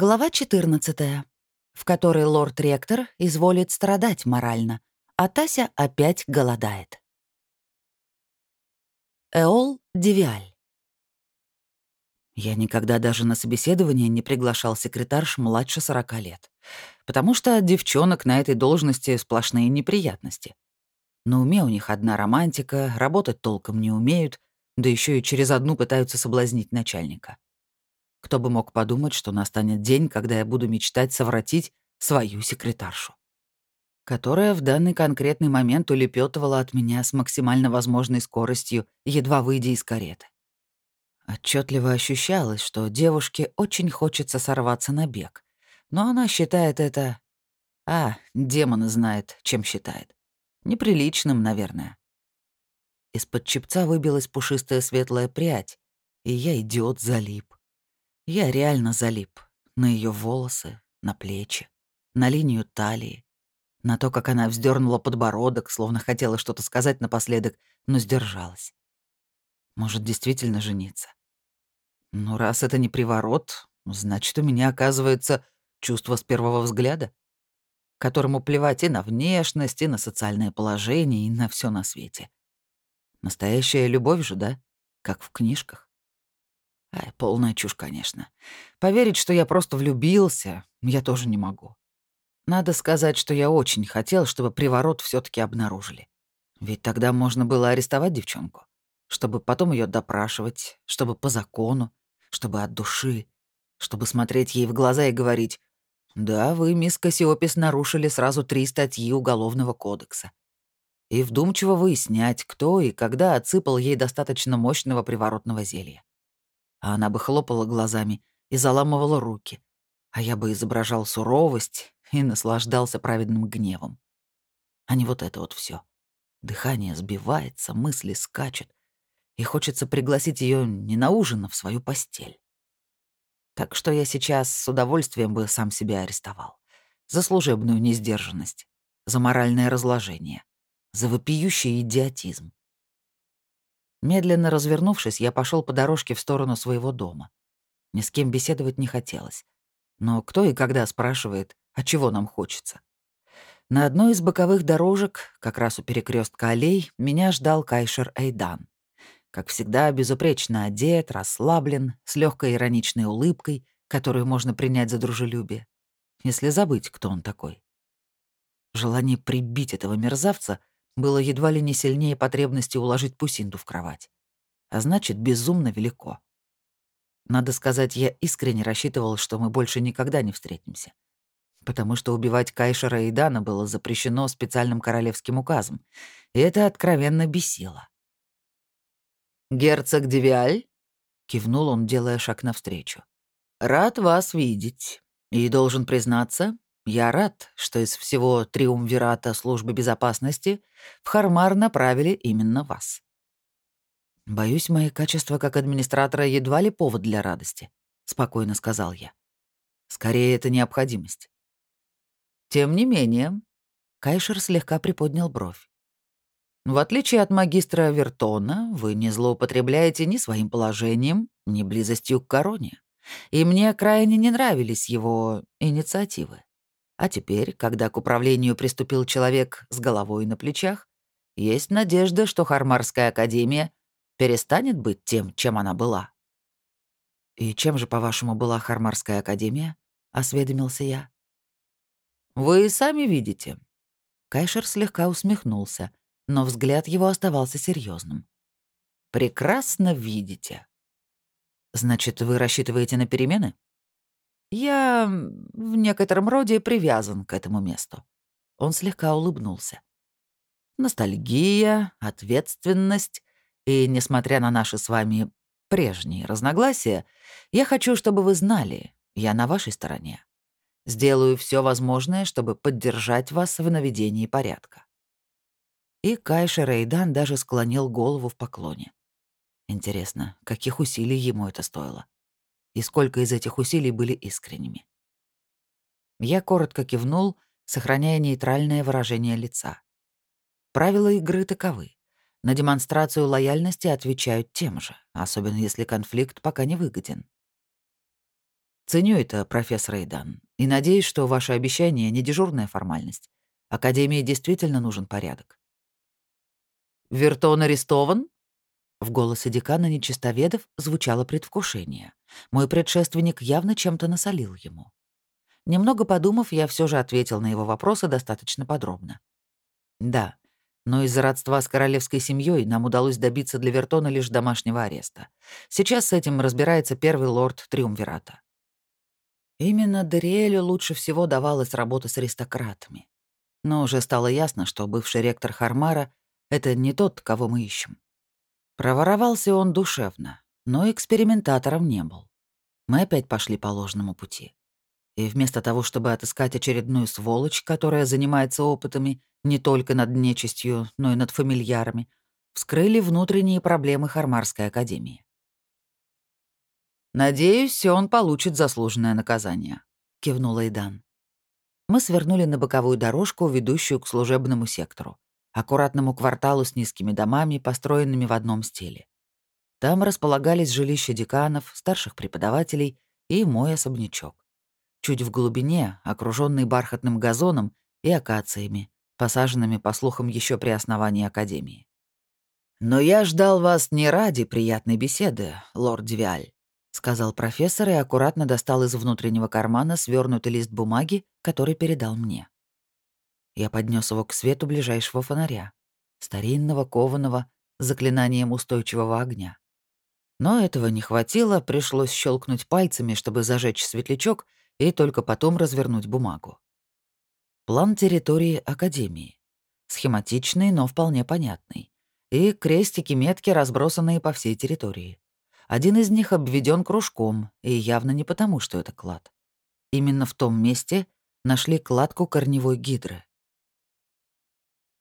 Глава 14, в которой лорд-ректор изволит страдать морально, а Тася опять голодает. Эол Девиаль Я никогда даже на собеседование не приглашал секретарш младше 40 лет, потому что от девчонок на этой должности сплошные неприятности. На уме у них одна романтика, работать толком не умеют, да еще и через одну пытаются соблазнить начальника. Кто бы мог подумать, что настанет день, когда я буду мечтать совратить свою секретаршу, которая в данный конкретный момент улепетывала от меня с максимально возможной скоростью, едва выйдя из кареты. Отчетливо ощущалось, что девушке очень хочется сорваться на бег, но она считает это... А, демон знает, чем считает. Неприличным, наверное. Из-под чепца выбилась пушистая светлая прядь, и я, идиот, залип. Я реально залип. На ее волосы, на плечи, на линию талии, на то, как она вздернула подбородок, словно хотела что-то сказать напоследок, но сдержалась. Может, действительно жениться? Ну, раз это не приворот, значит, у меня, оказывается, чувство с первого взгляда, которому плевать и на внешность, и на социальное положение, и на все на свете. Настоящая любовь же, да? Как в книжках. Ай, полная чушь, конечно. Поверить, что я просто влюбился, я тоже не могу. Надо сказать, что я очень хотел, чтобы приворот все таки обнаружили. Ведь тогда можно было арестовать девчонку, чтобы потом ее допрашивать, чтобы по закону, чтобы от души, чтобы смотреть ей в глаза и говорить «Да, вы, мисс Кассиопис, нарушили сразу три статьи Уголовного кодекса». И вдумчиво выяснять, кто и когда отсыпал ей достаточно мощного приворотного зелья а она бы хлопала глазами и заламывала руки, а я бы изображал суровость и наслаждался праведным гневом. А не вот это вот все. Дыхание сбивается, мысли скачут, и хочется пригласить ее не на ужин, а в свою постель. Так что я сейчас с удовольствием бы сам себя арестовал. За служебную несдержанность, за моральное разложение, за вопиющий идиотизм. Медленно развернувшись, я пошел по дорожке в сторону своего дома. Ни с кем беседовать не хотелось. Но кто и когда спрашивает, а чего нам хочется? На одной из боковых дорожек, как раз у перекрестка аллей, меня ждал Кайшер Эйдан. Как всегда, безупречно одет, расслаблен, с легкой ироничной улыбкой, которую можно принять за дружелюбие, если забыть, кто он такой. Желание прибить этого мерзавца было едва ли не сильнее потребности уложить Пусинду в кровать. А значит, безумно велико. Надо сказать, я искренне рассчитывал, что мы больше никогда не встретимся. Потому что убивать Кайшера и Дана было запрещено специальным королевским указом, и это откровенно бесило. «Герцог Девиаль?» — кивнул он, делая шаг навстречу. «Рад вас видеть. И должен признаться, я рад, что из всего триумвирата службы безопасности в Хармар направили именно вас. Боюсь, мои качества как администратора едва ли повод для радости, спокойно сказал я. Скорее, это необходимость. Тем не менее, Кайшер слегка приподнял бровь. В отличие от магистра Вертона, вы не злоупотребляете ни своим положением, ни близостью к короне. И мне крайне не нравились его инициативы. А теперь, когда к управлению приступил человек с головой на плечах, есть надежда, что Хармарская академия перестанет быть тем, чем она была. «И чем же, по-вашему, была Хармарская академия?» — осведомился я. «Вы сами видите». Кайшер слегка усмехнулся, но взгляд его оставался серьезным. «Прекрасно видите». «Значит, вы рассчитываете на перемены?» Я в некотором роде привязан к этому месту. Он слегка улыбнулся. Ностальгия, ответственность и, несмотря на наши с вами прежние разногласия, я хочу, чтобы вы знали, я на вашей стороне. Сделаю все возможное, чтобы поддержать вас в наведении порядка. И Кайша Рейдан даже склонил голову в поклоне. Интересно, каких усилий ему это стоило? И сколько из этих усилий были искренними. Я коротко кивнул, сохраняя нейтральное выражение лица. Правила игры таковы. На демонстрацию лояльности отвечают тем же, особенно если конфликт пока не выгоден. Ценю это, профессор Эйдан, и надеюсь, что ваше обещание — не дежурная формальность. Академии действительно нужен порядок. «Вертон арестован?» В голосе декана нечистоведов звучало предвкушение. Мой предшественник явно чем-то насолил ему. Немного подумав, я все же ответил на его вопросы достаточно подробно. Да, но из-за родства с королевской семьей нам удалось добиться для Вертона лишь домашнего ареста. Сейчас с этим разбирается первый лорд Триумвирата. Именно Дериэлю лучше всего давалась работа с аристократами. Но уже стало ясно, что бывший ректор Хармара — это не тот, кого мы ищем. Проворовался он душевно, но экспериментатором не был. Мы опять пошли по ложному пути. И вместо того, чтобы отыскать очередную сволочь, которая занимается опытами, не только над нечистью, но и над фамильярами, вскрыли внутренние проблемы Хармарской академии. «Надеюсь, он получит заслуженное наказание», — кивнул Эйдан. Мы свернули на боковую дорожку, ведущую к служебному сектору, аккуратному кварталу с низкими домами, построенными в одном стиле. Там располагались жилища деканов, старших преподавателей и мой особнячок. Чуть в глубине, окруженный бархатным газоном и акациями, посаженными, по слухам, еще при основании Академии. «Но я ждал вас не ради приятной беседы, лорд Девиаль», — сказал профессор и аккуратно достал из внутреннего кармана свернутый лист бумаги, который передал мне. Я поднес его к свету ближайшего фонаря, старинного, кованого, заклинанием устойчивого огня. Но этого не хватило, пришлось щелкнуть пальцами, чтобы зажечь светлячок, и только потом развернуть бумагу. План территории Академии. Схематичный, но вполне понятный. И крестики-метки, разбросанные по всей территории. Один из них обведен кружком, и явно не потому, что это клад. Именно в том месте нашли кладку корневой гидры.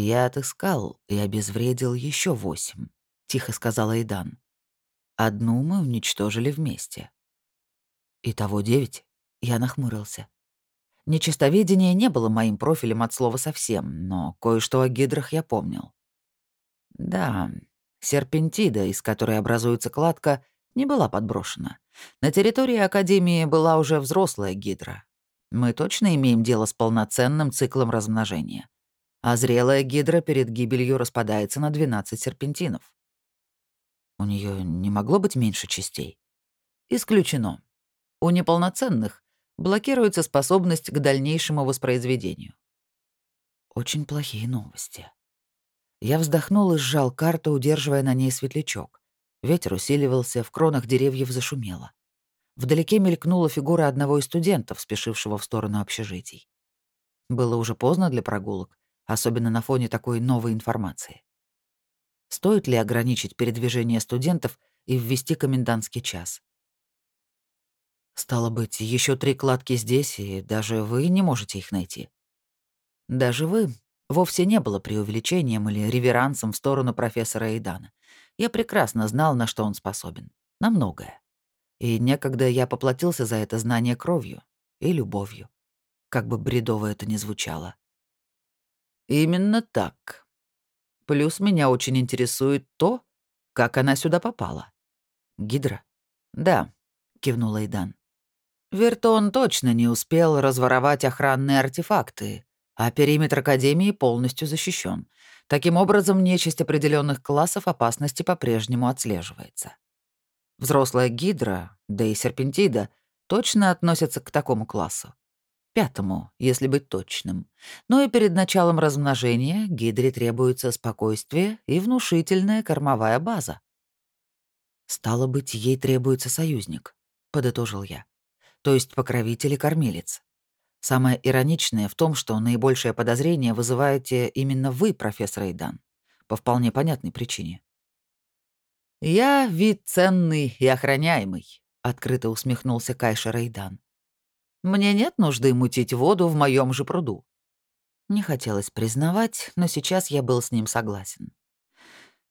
«Я отыскал и обезвредил еще восемь», — тихо сказала Идан. «Одну мы уничтожили вместе». «Итого девять?» — я нахмурился. Нечистоведение не было моим профилем от слова совсем, но кое-что о гидрах я помнил. Да, серпентида, из которой образуется кладка, не была подброшена. На территории Академии была уже взрослая гидра. Мы точно имеем дело с полноценным циклом размножения. А зрелая гидра перед гибелью распадается на 12 серпентинов. У нее не могло быть меньше частей? Исключено. У неполноценных блокируется способность к дальнейшему воспроизведению. Очень плохие новости. Я вздохнул и сжал карту, удерживая на ней светлячок. Ветер усиливался, в кронах деревьев зашумело. Вдалеке мелькнула фигура одного из студентов, спешившего в сторону общежитий. Было уже поздно для прогулок, особенно на фоне такой новой информации. Стоит ли ограничить передвижение студентов и ввести комендантский час? Стало быть, еще три кладки здесь, и даже вы не можете их найти. Даже вы вовсе не было преувеличением или реверансом в сторону профессора Эйдана. Я прекрасно знал, на что он способен. На многое. И некогда я поплатился за это знание кровью и любовью. Как бы бредово это ни звучало. Именно так. Плюс меня очень интересует то, как она сюда попала. Гидра? Да, кивнул Эйдан. Вертон точно не успел разворовать охранные артефакты, а периметр Академии полностью защищен. Таким образом, нечисть определенных классов опасности по-прежнему отслеживается. Взрослая гидра, да и серпентида, точно относятся к такому классу. Пятому, если быть точным. Но и перед началом размножения гидре требуется спокойствие и внушительная кормовая база. «Стало быть, ей требуется союзник», — подытожил я то есть покровитель и кормилец. Самое ироничное в том, что наибольшее подозрение вызываете именно вы, профессор Эйдан, по вполне понятной причине. «Я вид ценный и охраняемый», — открыто усмехнулся Кайшер Эйдан. «Мне нет нужды мутить воду в моем же пруду». Не хотелось признавать, но сейчас я был с ним согласен.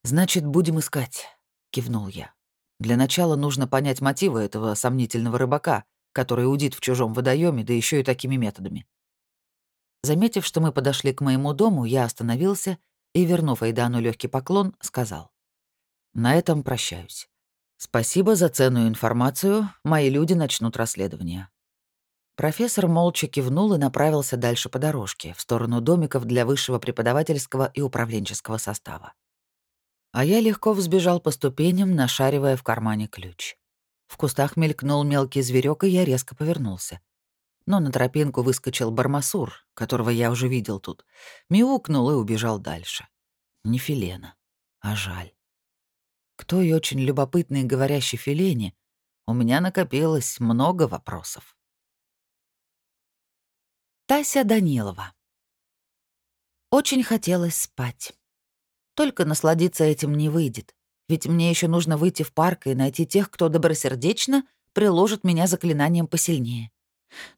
«Значит, будем искать», — кивнул я. «Для начала нужно понять мотивы этого сомнительного рыбака, который удит в чужом водоеме, да еще и такими методами. Заметив, что мы подошли к моему дому, я остановился и, вернув Айдану легкий поклон, сказал. «На этом прощаюсь. Спасибо за ценную информацию. Мои люди начнут расследование. Профессор молча кивнул и направился дальше по дорожке, в сторону домиков для высшего преподавательского и управленческого состава. А я легко взбежал по ступеням, нашаривая в кармане ключ. В кустах мелькнул мелкий зверек, и я резко повернулся. Но на тропинку выскочил бармасур, которого я уже видел тут, мяукнул и убежал дальше. Не Филена, а жаль. К той очень любопытной говорящей Филене у меня накопилось много вопросов. Тася Данилова. Очень хотелось спать. Только насладиться этим не выйдет, ведь мне еще нужно выйти в парк и найти тех, кто добросердечно приложит меня заклинанием посильнее.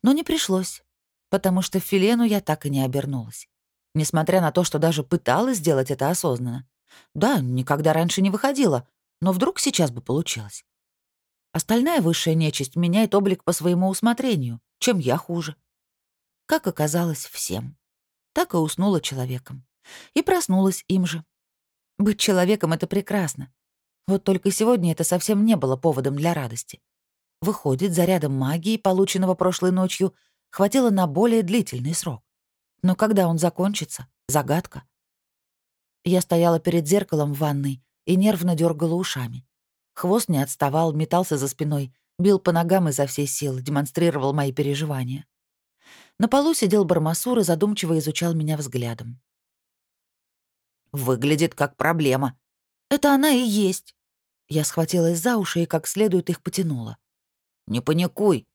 Но не пришлось, потому что в Филену я так и не обернулась. Несмотря на то, что даже пыталась сделать это осознанно. Да, никогда раньше не выходила, но вдруг сейчас бы получилось. Остальная высшая нечисть меняет облик по своему усмотрению, чем я хуже. Как оказалось, всем. Так и уснула человеком. И проснулась им же. Быть человеком — это прекрасно. Вот только сегодня это совсем не было поводом для радости. Выходит, зарядом магии, полученного прошлой ночью, хватило на более длительный срок. Но когда он закончится — загадка. Я стояла перед зеркалом в ванной и нервно дергала ушами. Хвост не отставал, метался за спиной, бил по ногам изо всей силы, демонстрировал мои переживания. На полу сидел Бармасур и задумчиво изучал меня взглядом. «Выглядит как проблема». «Это она и есть». Я схватилась за уши и как следует их потянула. «Не паникуй».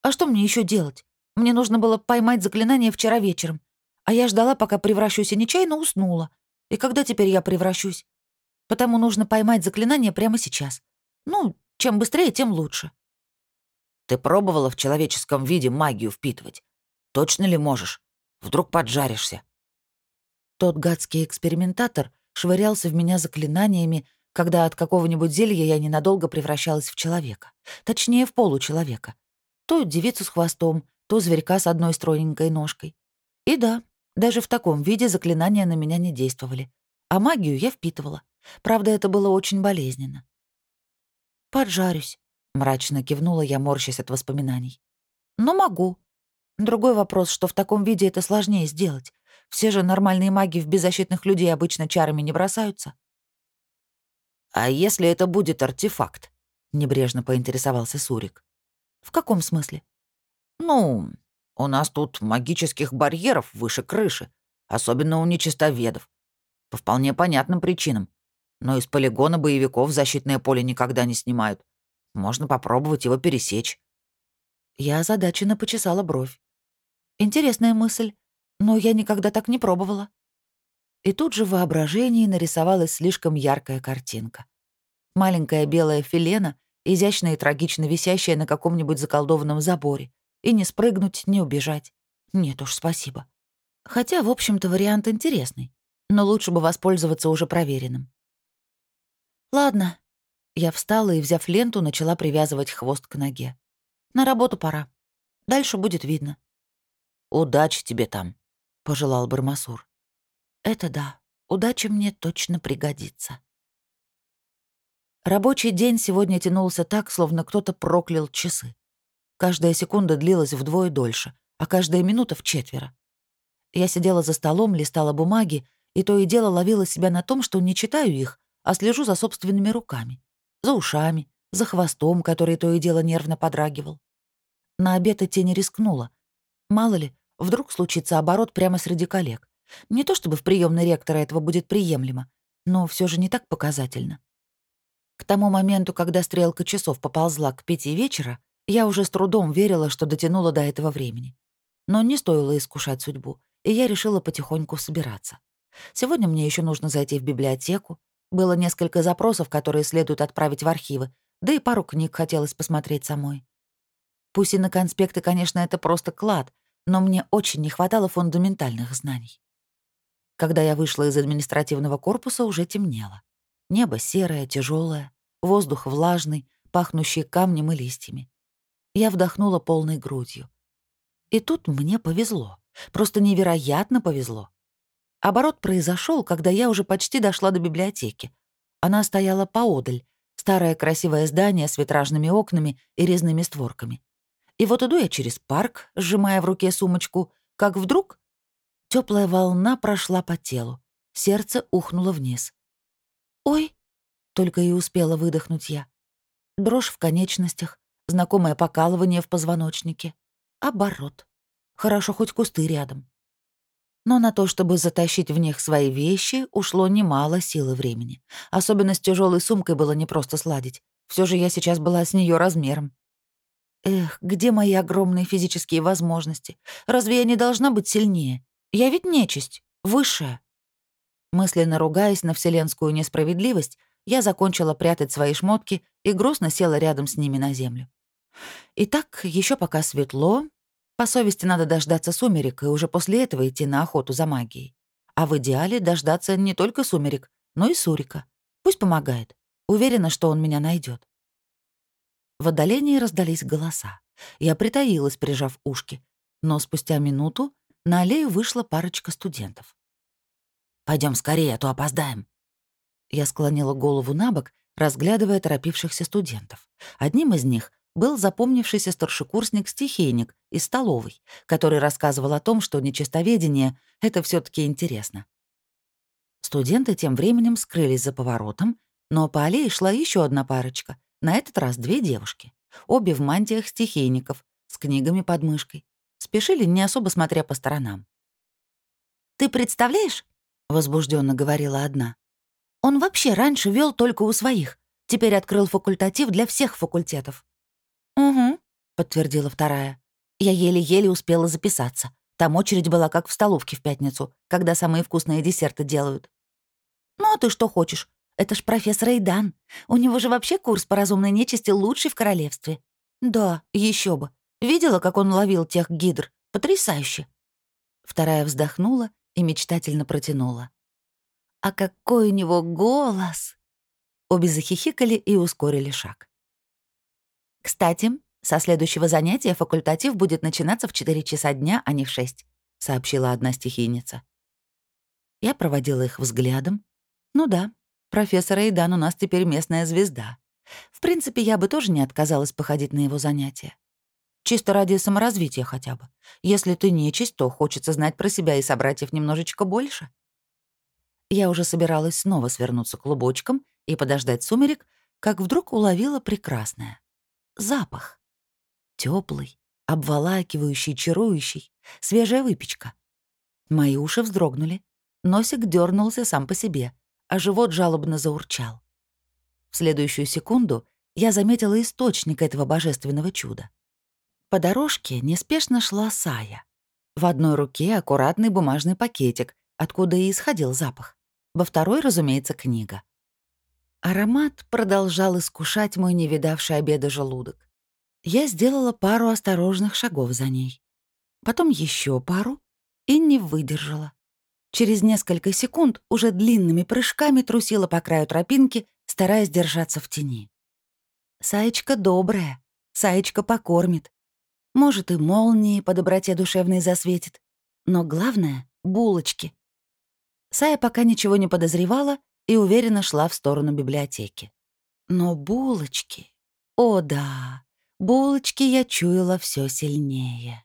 «А что мне еще делать? Мне нужно было поймать заклинание вчера вечером. А я ждала, пока превращусь, и нечаянно уснула. И когда теперь я превращусь? Потому нужно поймать заклинание прямо сейчас. Ну, чем быстрее, тем лучше». «Ты пробовала в человеческом виде магию впитывать? Точно ли можешь? Вдруг поджаришься?» Тот гадский экспериментатор швырялся в меня заклинаниями, когда от какого-нибудь зелья я ненадолго превращалась в человека. Точнее, в получеловека. То девицу с хвостом, то зверька с одной стройненькой ножкой. И да, даже в таком виде заклинания на меня не действовали. А магию я впитывала. Правда, это было очень болезненно. «Поджарюсь», — мрачно кивнула я, морщась от воспоминаний. «Но могу. Другой вопрос, что в таком виде это сложнее сделать. Все же нормальные маги в беззащитных людей обычно чарами не бросаются. «А если это будет артефакт?» — небрежно поинтересовался Сурик. «В каком смысле?» «Ну, у нас тут магических барьеров выше крыши, особенно у нечистоведов. По вполне понятным причинам. Но из полигона боевиков защитное поле никогда не снимают. Можно попробовать его пересечь». Я озадаченно почесала бровь. Интересная мысль, но я никогда так не пробовала. И тут же в воображении нарисовалась слишком яркая картинка. Маленькая белая филена, изящно и трагично висящая на каком-нибудь заколдованном заборе. И не спрыгнуть, не убежать. Нет уж, спасибо. Хотя, в общем-то, вариант интересный. Но лучше бы воспользоваться уже проверенным. Ладно. Я встала и, взяв ленту, начала привязывать хвост к ноге. На работу пора. Дальше будет видно. «Удачи тебе там», — пожелал Бармасур. «Это да, удача мне точно пригодится». Рабочий день сегодня тянулся так, словно кто-то проклял часы. Каждая секунда длилась вдвое дольше, а каждая минута в четверо. Я сидела за столом, листала бумаги, и то и дело ловила себя на том, что не читаю их, а слежу за собственными руками, за ушами, за хвостом, который то и дело нервно подрагивал. На обед идти не рискнула. Мало ли, вдруг случится оборот прямо среди коллег. Не то чтобы в приемной ректора этого будет приемлемо, но все же не так показательно. К тому моменту, когда стрелка часов поползла к пяти вечера, я уже с трудом верила, что дотянула до этого времени. Но не стоило искушать судьбу, и я решила потихоньку собираться. Сегодня мне еще нужно зайти в библиотеку. Было несколько запросов, которые следует отправить в архивы, да и пару книг хотелось посмотреть самой. Пусть и на конспекты, конечно, это просто клад, но мне очень не хватало фундаментальных знаний. Когда я вышла из административного корпуса, уже темнело. Небо серое, тяжелое, воздух влажный, пахнущий камнем и листьями. Я вдохнула полной грудью. И тут мне повезло. Просто невероятно повезло. Оборот произошел, когда я уже почти дошла до библиотеки. Она стояла поодаль, Старое красивое здание с витражными окнами и резными створками. И вот иду я через парк, сжимая в руке сумочку, как вдруг теплая волна прошла по телу. Сердце ухнуло вниз. «Ой!» — только и успела выдохнуть я. Дрожь в конечностях, знакомое покалывание в позвоночнике. Оборот. Хорошо, хоть кусты рядом. Но на то, чтобы затащить в них свои вещи, ушло немало сил и времени. Особенно с тяжелой сумкой было непросто сладить. Все же я сейчас была с нее размером. Эх, где мои огромные физические возможности? Разве я не должна быть сильнее? Я ведь нечисть, высшая. Мысленно ругаясь на вселенскую несправедливость, я закончила прятать свои шмотки и грустно села рядом с ними на землю. Итак, еще пока светло, по совести надо дождаться сумерек и уже после этого идти на охоту за магией. А в идеале дождаться не только сумерек, но и Сурика. Пусть помогает. Уверена, что он меня найдет. В отдалении раздались голоса. Я притаилась, прижав ушки. Но спустя минуту на аллею вышла парочка студентов. Пойдем скорее, а то опоздаем». Я склонила голову на бок, разглядывая торопившихся студентов. Одним из них был запомнившийся старшекурсник-стихийник из столовой, который рассказывал о том, что нечистоведение — это все таки интересно. Студенты тем временем скрылись за поворотом, но по аллее шла еще одна парочка, на этот раз две девушки, обе в мантиях стихийников, с книгами под мышкой. Спешили, не особо смотря по сторонам. «Ты представляешь?» — возбужденно говорила одна. «Он вообще раньше вел только у своих, теперь открыл факультатив для всех факультетов. «Угу», — подтвердила вторая. «Я еле-еле успела записаться. Там очередь была как в столовке в пятницу, когда самые вкусные десерты делают». «Ну, а ты что хочешь? Это ж профессор Эйдан. У него же вообще курс по разумной нечисти лучший в королевстве». «Да, еще бы. Видела, как он ловил тех гидр? Потрясающе!» Вторая вздохнула и мечтательно протянула. «А какой у него голос!» Обе захихикали и ускорили шаг. «Кстати, со следующего занятия факультатив будет начинаться в 4 часа дня, а не в 6», — сообщила одна стихийница. Я проводила их взглядом. «Ну да, профессор Эйдан у нас теперь местная звезда. В принципе, я бы тоже не отказалась походить на его занятия. Чисто ради саморазвития хотя бы. Если ты нечисть, то хочется знать про себя и собратьев немножечко больше». Я уже собиралась снова свернуться клубочком и подождать сумерек, как вдруг уловила прекрасное запах. Теплый, обволакивающий, чарующий, свежая выпечка. Мои уши вздрогнули, носик дернулся сам по себе, а живот жалобно заурчал. В следующую секунду я заметила источник этого божественного чуда. По дорожке неспешно шла Сая. В одной руке аккуратный бумажный пакетик, откуда и исходил запах. Во второй, разумеется, книга. Аромат продолжал искушать мой невидавший обеда желудок. Я сделала пару осторожных шагов за ней. Потом еще пару и не выдержала. Через несколько секунд уже длинными прыжками трусила по краю тропинки, стараясь держаться в тени. Саечка добрая, Саечка покормит. Может, и молнии по доброте душевной засветит. Но главное — булочки. Сая пока ничего не подозревала и уверенно шла в сторону библиотеки. Но булочки... О да, булочки я чуяла все сильнее.